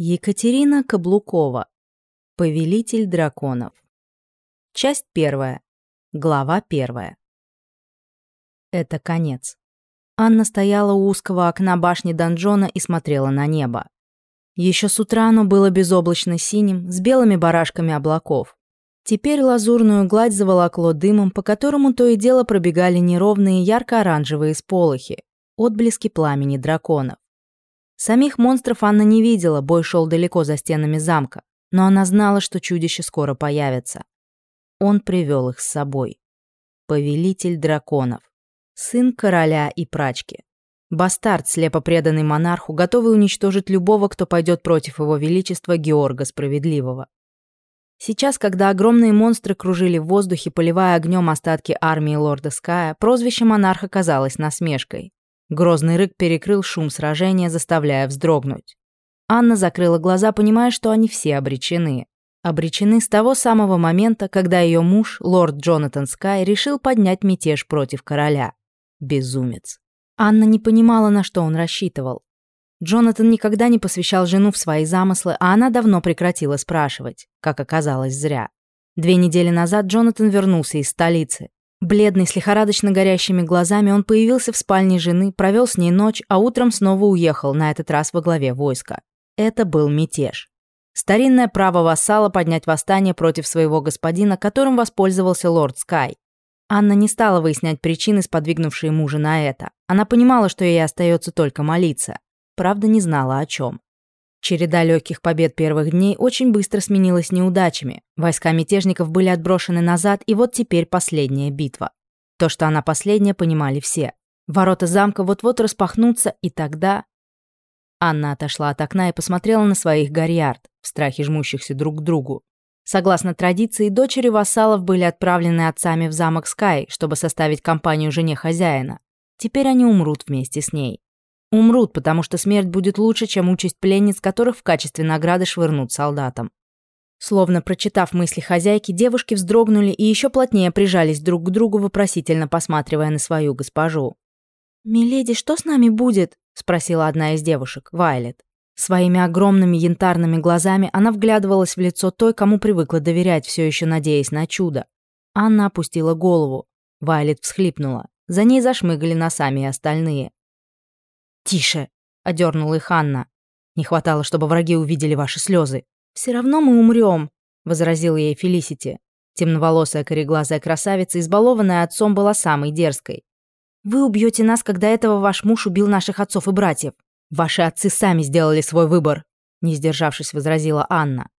Екатерина Каблукова. Повелитель драконов. Часть первая. Глава первая. Это конец. Анна стояла у узкого окна башни донжона и смотрела на небо. Еще с утра оно было безоблачно синим, с белыми барашками облаков. Теперь лазурную гладь заволокло дымом, по которому то и дело пробегали неровные ярко-оранжевые сполохи, отблески пламени драконов. Самих монстров Анна не видела, бой шел далеко за стенами замка, но она знала, что чудище скоро появится. Он привел их с собой. Повелитель драконов. Сын короля и прачки. Бастард, слепо преданный монарху, готовый уничтожить любого, кто пойдет против его величества Георга Справедливого. Сейчас, когда огромные монстры кружили в воздухе, поливая огнем остатки армии лорда Ская, прозвище монарха казалось насмешкой. Грозный рык перекрыл шум сражения, заставляя вздрогнуть. Анна закрыла глаза, понимая, что они все обречены. Обречены с того самого момента, когда ее муж, лорд Джонатан Скай, решил поднять мятеж против короля. Безумец. Анна не понимала, на что он рассчитывал. Джонатан никогда не посвящал жену в свои замыслы, а она давно прекратила спрашивать, как оказалось зря. Две недели назад Джонатан вернулся из столицы. Бледный, с лихорадочно горящими глазами, он появился в спальне жены, провел с ней ночь, а утром снова уехал, на этот раз во главе войска. Это был мятеж. Старинное право вассала поднять восстание против своего господина, которым воспользовался лорд Скай. Анна не стала выяснять причины, сподвигнувшие мужа на это. Она понимала, что ей остается только молиться. Правда, не знала о чем. Череда легких побед первых дней очень быстро сменилась неудачами. Войска мятежников были отброшены назад, и вот теперь последняя битва. То, что она последняя, понимали все. Ворота замка вот-вот распахнутся, и тогда... Анна отошла от окна и посмотрела на своих гарьярд, в страхе жмущихся друг к другу. Согласно традиции, дочери вассалов были отправлены отцами в замок Скай, чтобы составить компанию жене хозяина. Теперь они умрут вместе с ней. Умрут, потому что смерть будет лучше, чем участь пленниц, которых в качестве награды швырнут солдатам. Словно прочитав мысли хозяйки, девушки вздрогнули и еще плотнее прижались друг к другу, вопросительно посматривая на свою госпожу. «Миледи, что с нами будет?» — спросила одна из девушек, Вайлет. Своими огромными янтарными глазами она вглядывалась в лицо той, кому привыкла доверять, все еще надеясь на чудо. Анна опустила голову. Вайлет всхлипнула. За ней зашмыгали носами и остальные. «Тише!» — одернула их Анна. «Не хватало, чтобы враги увидели ваши слезы». «Все равно мы умрем», — возразила ей Фелисити. Темноволосая кореглазая красавица, избалованная отцом, была самой дерзкой. «Вы убьете нас, когда этого ваш муж убил наших отцов и братьев. Ваши отцы сами сделали свой выбор», — не сдержавшись, возразила Анна.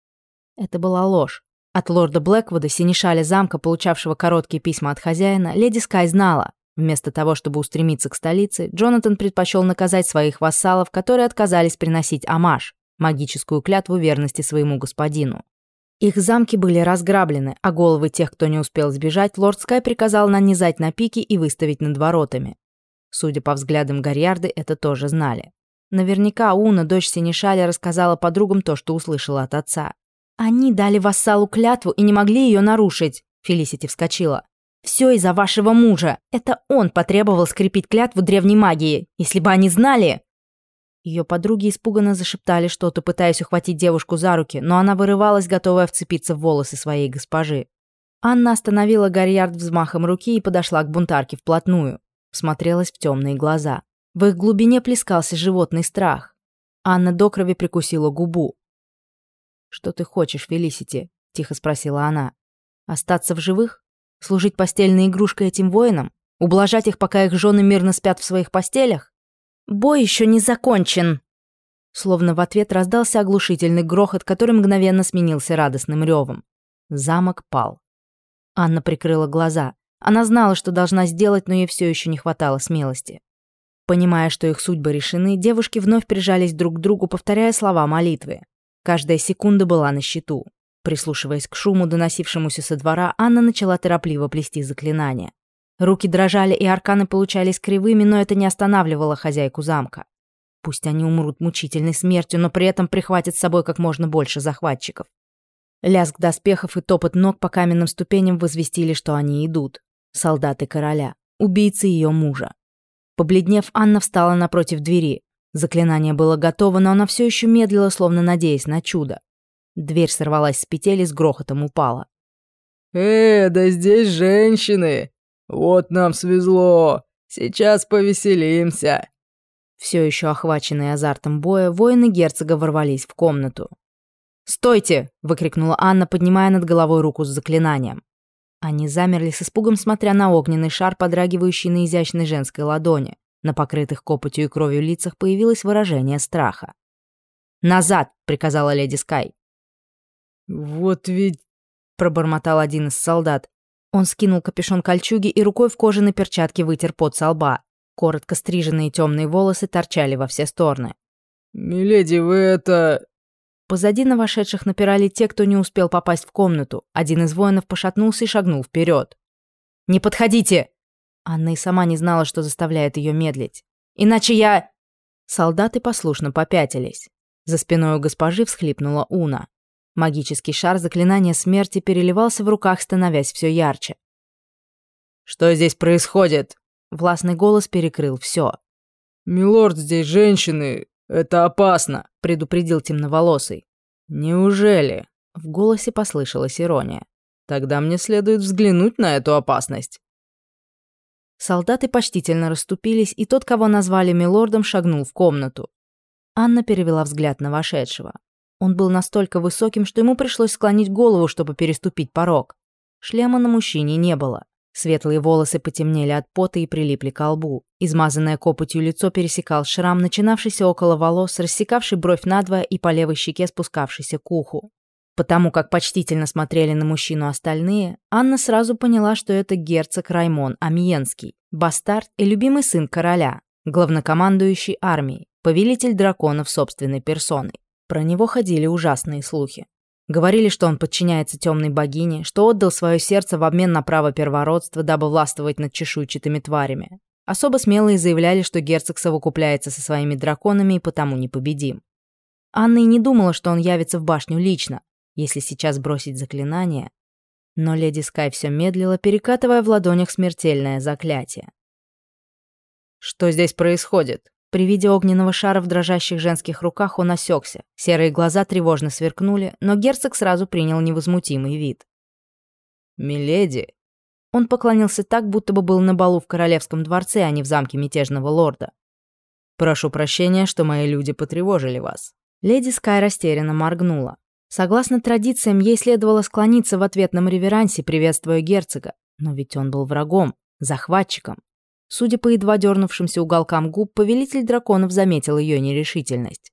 Это была ложь. От лорда Блэквуда, синешаля замка, получавшего короткие письма от хозяина, леди Скай знала, Вместо того, чтобы устремиться к столице, Джонатан предпочел наказать своих вассалов, которые отказались приносить амаш, магическую клятву верности своему господину. Их замки были разграблены, а головы тех, кто не успел сбежать, лорд Скай приказал нанизать на пики и выставить над воротами. Судя по взглядам Гарьярды, это тоже знали. Наверняка Уна, дочь Синишаля, рассказала подругам то, что услышала от отца. «Они дали вассалу клятву и не могли ее нарушить», — Фелисити вскочила. Все из-за вашего мужа. Это он потребовал скрепить клятву древней магии. Если бы они знали...» Ее подруги испуганно зашептали что-то, пытаясь ухватить девушку за руки, но она вырывалась, готовая вцепиться в волосы своей госпожи. Анна остановила Гарьярд взмахом руки и подошла к бунтарке вплотную. Смотрелась в темные глаза. В их глубине плескался животный страх. Анна до крови прикусила губу. «Что ты хочешь, Фелисити?» – тихо спросила она. «Остаться в живых?» Служить постельной игрушкой этим воинам? Ублажать их, пока их жены мирно спят в своих постелях? Бой еще не закончен!» Словно в ответ раздался оглушительный грохот, который мгновенно сменился радостным ревом. Замок пал. Анна прикрыла глаза. Она знала, что должна сделать, но ей все еще не хватало смелости. Понимая, что их судьбы решены, девушки вновь прижались друг к другу, повторяя слова молитвы. Каждая секунда была на счету. Прислушиваясь к шуму, доносившемуся со двора, Анна начала торопливо плести заклинания. Руки дрожали, и арканы получались кривыми, но это не останавливало хозяйку замка. Пусть они умрут мучительной смертью, но при этом прихватят с собой как можно больше захватчиков. Лязг доспехов и топот ног по каменным ступеням возвестили, что они идут. Солдаты короля, убийцы ее мужа. Побледнев, Анна встала напротив двери. Заклинание было готово, но она все еще медлила, словно надеясь на чудо. Дверь сорвалась с петель и с грохотом упала. «Э, да здесь женщины! Вот нам свезло! Сейчас повеселимся!» Все еще охваченные азартом боя, воины герцога ворвались в комнату. «Стойте!» — выкрикнула Анна, поднимая над головой руку с заклинанием. Они замерли с испугом, смотря на огненный шар, подрагивающий на изящной женской ладони. На покрытых копотью и кровью лицах появилось выражение страха. «Назад!» — приказала леди Скай. «Вот ведь...» — пробормотал один из солдат. Он скинул капюшон кольчуги и рукой в кожаной перчатке вытер пот со лба. Коротко стриженные темные волосы торчали во все стороны. «Миледи, вы это...» Позади на вошедших напирали те, кто не успел попасть в комнату. Один из воинов пошатнулся и шагнул вперед. «Не подходите!» Анна и сама не знала, что заставляет ее медлить. «Иначе я...» Солдаты послушно попятились. За спиной у госпожи всхлипнула Уна. Магический шар заклинания смерти переливался в руках, становясь все ярче. «Что здесь происходит?» Властный голос перекрыл все. «Милорд, здесь женщины. Это опасно», — предупредил темноволосый. «Неужели?» — в голосе послышалась ирония. «Тогда мне следует взглянуть на эту опасность». Солдаты почтительно расступились, и тот, кого назвали милордом, шагнул в комнату. Анна перевела взгляд на вошедшего. Он был настолько высоким, что ему пришлось склонить голову, чтобы переступить порог. Шлема на мужчине не было. Светлые волосы потемнели от пота и прилипли к лбу. Измазанное копотью лицо пересекал шрам, начинавшийся около волос, рассекавший бровь надвое и по левой щеке спускавшийся к уху. Потому как почтительно смотрели на мужчину остальные, Анна сразу поняла, что это герцог Раймон Амьенский, бастард и любимый сын короля, главнокомандующий армией, повелитель драконов собственной персоной. Про него ходили ужасные слухи. Говорили, что он подчиняется темной богине, что отдал свое сердце в обмен на право первородства, дабы властвовать над чешуйчатыми тварями. Особо смелые заявляли, что герцог совокупляется со своими драконами и потому непобедим. Анна и не думала, что он явится в башню лично, если сейчас бросить заклинание. Но леди Скай все медлила, перекатывая в ладонях смертельное заклятие. «Что здесь происходит?» При виде огненного шара в дрожащих женских руках он осекся. Серые глаза тревожно сверкнули, но герцог сразу принял невозмутимый вид. «Миледи!» Он поклонился так, будто бы был на балу в королевском дворце, а не в замке мятежного лорда. «Прошу прощения, что мои люди потревожили вас». Леди Скай растерянно моргнула. Согласно традициям, ей следовало склониться в ответном реверансе, приветствуя герцога. Но ведь он был врагом, захватчиком. Судя по едва дернувшимся уголкам губ, повелитель драконов заметил ее нерешительность.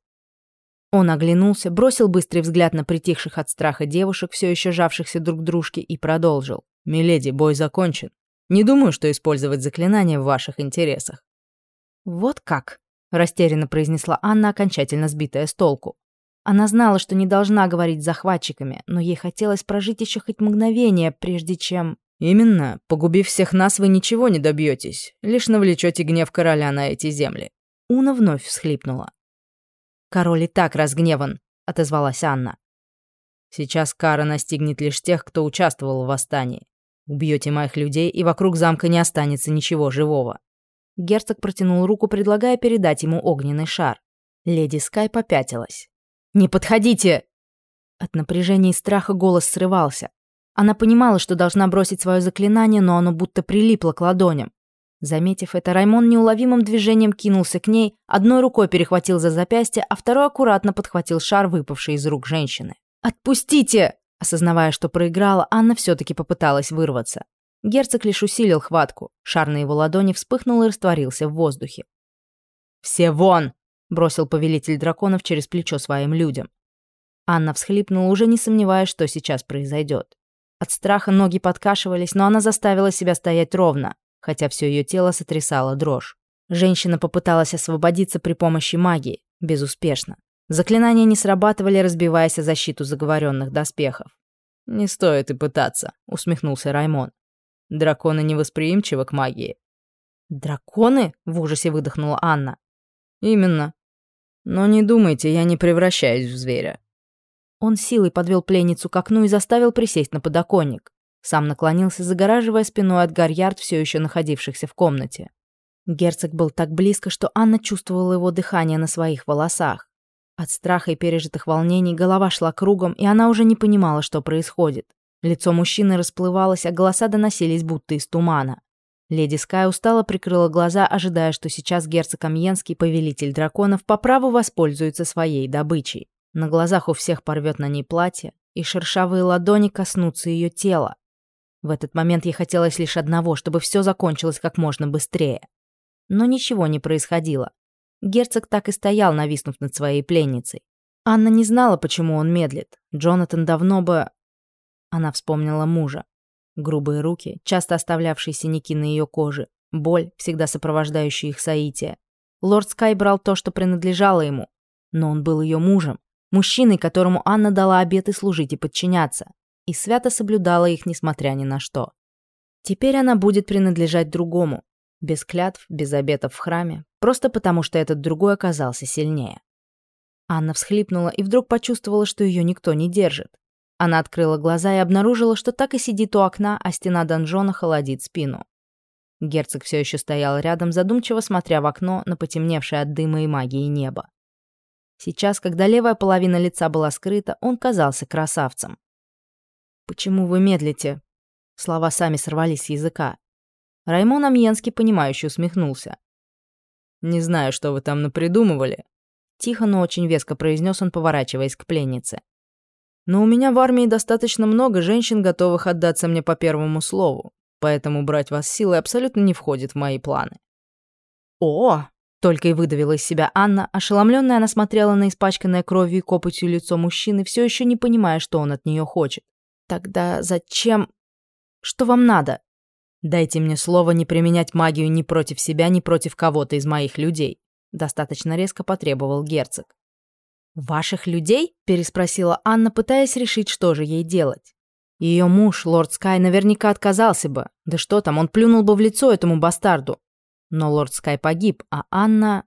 Он оглянулся, бросил быстрый взгляд на притихших от страха девушек, все еще жавшихся друг к дружке, и продолжил. «Миледи, бой закончен. Не думаю, что использовать заклинание в ваших интересах». «Вот как?» – растерянно произнесла Анна, окончательно сбитая с толку. Она знала, что не должна говорить с захватчиками, но ей хотелось прожить еще хоть мгновение, прежде чем... «Именно. Погубив всех нас, вы ничего не добьетесь, лишь навлечете гнев короля на эти земли». Уна вновь всхлипнула. «Король и так разгневан», — отозвалась Анна. «Сейчас кара настигнет лишь тех, кто участвовал в восстании. Убьете моих людей, и вокруг замка не останется ничего живого». Герцог протянул руку, предлагая передать ему огненный шар. Леди Скай попятилась. «Не подходите!» От напряжения и страха голос срывался. Она понимала, что должна бросить свое заклинание, но оно будто прилипло к ладоням. Заметив это, Раймон неуловимым движением кинулся к ней, одной рукой перехватил за запястье, а второй аккуратно подхватил шар, выпавший из рук женщины. «Отпустите!» Осознавая, что проиграла, Анна все-таки попыталась вырваться. Герцог лишь усилил хватку. Шар на его ладони вспыхнул и растворился в воздухе. «Все вон!» бросил повелитель драконов через плечо своим людям. Анна всхлипнула, уже не сомневаясь, что сейчас произойдет. От страха ноги подкашивались, но она заставила себя стоять ровно, хотя все ее тело сотрясало дрожь. Женщина попыталась освободиться при помощи магии, безуспешно. Заклинания не срабатывали, разбиваясь о защиту заговоренных доспехов. «Не стоит и пытаться», — усмехнулся Раймон. «Драконы невосприимчивы к магии». «Драконы?» — в ужасе выдохнула Анна. «Именно. Но не думайте, я не превращаюсь в зверя». Он силой подвел пленницу к окну и заставил присесть на подоконник. Сам наклонился, загораживая спиной от гарьярд, все еще находившихся в комнате. Герцог был так близко, что Анна чувствовала его дыхание на своих волосах. От страха и пережитых волнений голова шла кругом, и она уже не понимала, что происходит. Лицо мужчины расплывалось, а голоса доносились будто из тумана. Леди Скай устало прикрыла глаза, ожидая, что сейчас герцог Амьенский, повелитель драконов, по праву воспользуется своей добычей. На глазах у всех порвет на ней платье, и шершавые ладони коснутся ее тела. В этот момент ей хотелось лишь одного, чтобы все закончилось как можно быстрее. Но ничего не происходило. Герцог так и стоял, нависнув над своей пленницей. Анна не знала, почему он медлит. Джонатан давно бы... Она вспомнила мужа. Грубые руки, часто оставлявшие синяки на ее коже, боль, всегда сопровождающая их соитие. Лорд Скай брал то, что принадлежало ему, но он был ее мужем, мужчиной, которому Анна дала обеты служить и подчиняться, и свято соблюдала их, несмотря ни на что. Теперь она будет принадлежать другому, без клятв, без обетов в храме, просто потому что этот другой оказался сильнее. Анна всхлипнула и вдруг почувствовала, что ее никто не держит. Она открыла глаза и обнаружила, что так и сидит у окна, а стена донжона холодит спину. Герцог все еще стоял рядом, задумчиво смотря в окно на потемневшее от дыма и магии небо. Сейчас, когда левая половина лица была скрыта, он казался красавцем. «Почему вы медлите?» Слова сами сорвались с языка. Раймон Амьенский, понимающе усмехнулся. «Не знаю, что вы там напридумывали», — тихо, но очень веско произнес он, поворачиваясь к пленнице. Но у меня в армии достаточно много женщин, готовых отдаться мне по первому слову, поэтому брать вас силой абсолютно не входит в мои планы». «О!» — только и выдавила из себя Анна. Ошеломленная она смотрела на испачканное кровью и копотью лицо мужчины, все еще не понимая, что он от нее хочет. «Тогда зачем? Что вам надо?» «Дайте мне слово не применять магию ни против себя, ни против кого-то из моих людей», — достаточно резко потребовал герцог. «Ваших людей?» – переспросила Анна, пытаясь решить, что же ей делать. Ее муж, лорд Скай, наверняка отказался бы. Да что там, он плюнул бы в лицо этому бастарду. Но лорд Скай погиб, а Анна...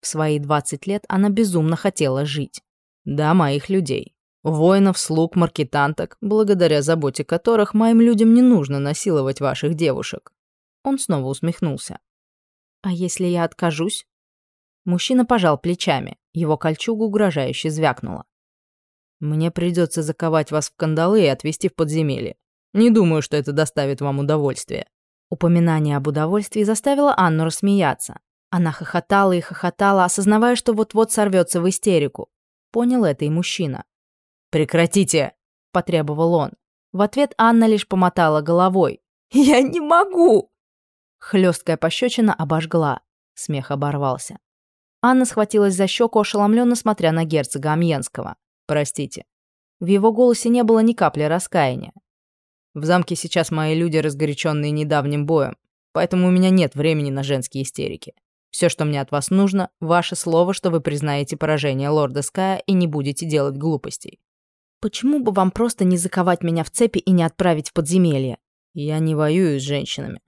В свои 20 лет она безумно хотела жить. Да, моих людей. Воинов, слуг, маркетанток, благодаря заботе которых моим людям не нужно насиловать ваших девушек. Он снова усмехнулся. «А если я откажусь?» Мужчина пожал плечами. Его кольчуга угрожающе звякнула. «Мне придется заковать вас в кандалы и отвезти в подземелье. Не думаю, что это доставит вам удовольствие». Упоминание об удовольствии заставило Анну рассмеяться. Она хохотала и хохотала, осознавая, что вот-вот сорвется в истерику. Понял это и мужчина. «Прекратите!» – потребовал он. В ответ Анна лишь помотала головой. «Я не могу!» Хлесткая пощечина обожгла. Смех оборвался. Анна схватилась за щеку, ошеломленно смотря на герцога Амьенского. «Простите». В его голосе не было ни капли раскаяния. «В замке сейчас мои люди, разгоряченные недавним боем, поэтому у меня нет времени на женские истерики. Все, что мне от вас нужно, ваше слово, что вы признаете поражение лорда Ская и не будете делать глупостей». «Почему бы вам просто не заковать меня в цепи и не отправить в подземелье?» «Я не воюю с женщинами.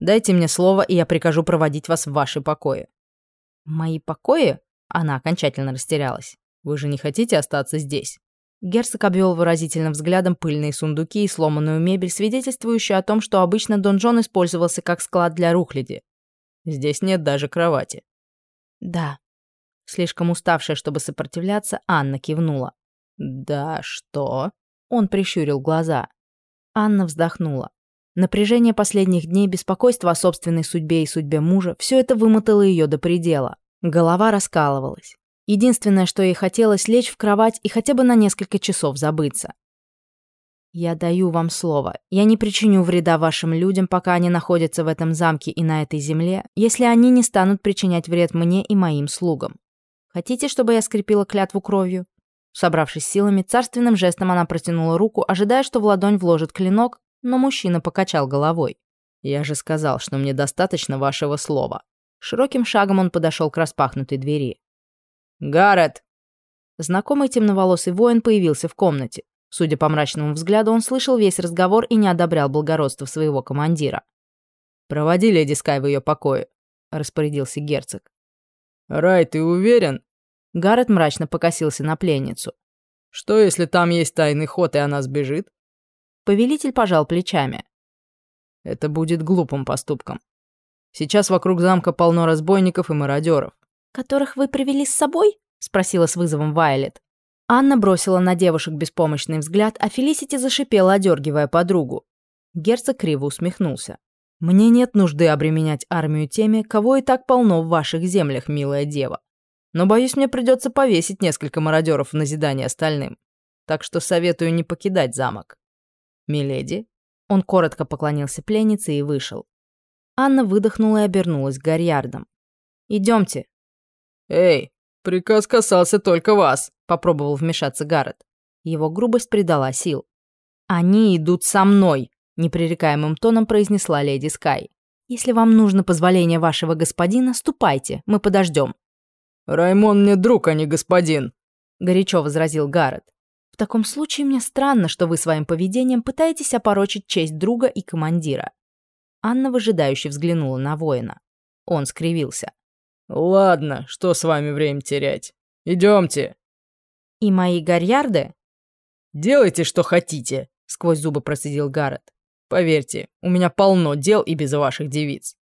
Дайте мне слово, и я прикажу проводить вас в ваши покои. «Мои покои?» Она окончательно растерялась. «Вы же не хотите остаться здесь?» Герцог обвел выразительным взглядом пыльные сундуки и сломанную мебель, свидетельствующую о том, что обычно донжон использовался как склад для рухляди. «Здесь нет даже кровати». «Да». Слишком уставшая, чтобы сопротивляться, Анна кивнула. «Да, что?» Он прищурил глаза. Анна вздохнула. Напряжение последних дней, беспокойство о собственной судьбе и судьбе мужа – все это вымотало ее до предела. Голова раскалывалась. Единственное, что ей хотелось, лечь в кровать и хотя бы на несколько часов забыться. «Я даю вам слово. Я не причиню вреда вашим людям, пока они находятся в этом замке и на этой земле, если они не станут причинять вред мне и моим слугам. Хотите, чтобы я скрепила клятву кровью?» Собравшись силами, царственным жестом она протянула руку, ожидая, что в ладонь вложит клинок, но мужчина покачал головой. «Я же сказал, что мне достаточно вашего слова». Широким шагом он подошел к распахнутой двери. «Гаррет!» Знакомый темноволосый воин появился в комнате. Судя по мрачному взгляду, он слышал весь разговор и не одобрял благородство своего командира. «Проводи леди Скай в ее покое», — распорядился герцог. «Рай, ты уверен?» Гаррет мрачно покосился на пленницу. «Что, если там есть тайный ход, и она сбежит?» Повелитель пожал плечами. Это будет глупым поступком. Сейчас вокруг замка полно разбойников и мародеров. «Которых вы привели с собой?» — спросила с вызовом Вайлет. Анна бросила на девушек беспомощный взгляд, а Фелисити зашипела, одергивая подругу. Герцог криво усмехнулся. «Мне нет нужды обременять армию теми, кого и так полно в ваших землях, милая дева. Но, боюсь, мне придется повесить несколько мародеров в назидание остальным. Так что советую не покидать замок. Миледи?» Он коротко поклонился пленнице и вышел. Анна выдохнула и обернулась к Гарьярдам. «Идемте». «Эй, приказ касался только вас», — попробовал вмешаться Гаррет. Его грубость придала сил. «Они идут со мной», — непререкаемым тоном произнесла леди Скай. «Если вам нужно позволение вашего господина, ступайте, мы подождем». «Раймон мне друг, а не господин», — горячо возразил Гаррет. В таком случае мне странно, что вы своим поведением пытаетесь опорочить честь друга и командира. Анна выжидающе взглянула на воина. Он скривился. «Ладно, что с вами время терять? Идемте». «И мои гарьярды?» «Делайте, что хотите», — сквозь зубы процедил Гаррет. «Поверьте, у меня полно дел и без ваших девиц».